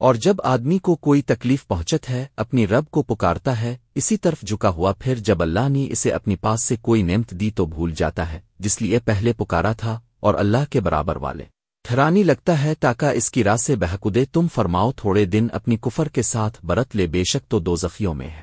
اور جب آدمی کو کوئی تکلیف پہنچت ہے، اپنی رب کو پکارتا ہے، اسی طرف جھکا ہوا پھر جب اللہ نے اسے اپنی پاس سے کوئی نعمت دی تو بھول جاتا ہے، جس لیے پہلے پکارا تھا اور اللہ کے برابر والے۔ ٹھہرانی لگتا ہے، تاکہ اس کی راہ سے بہکدے تم فرماؤ، تھوڑے دن اپنی کفر کے ساتھ برت لے، بے شک تو دو میں ہے۔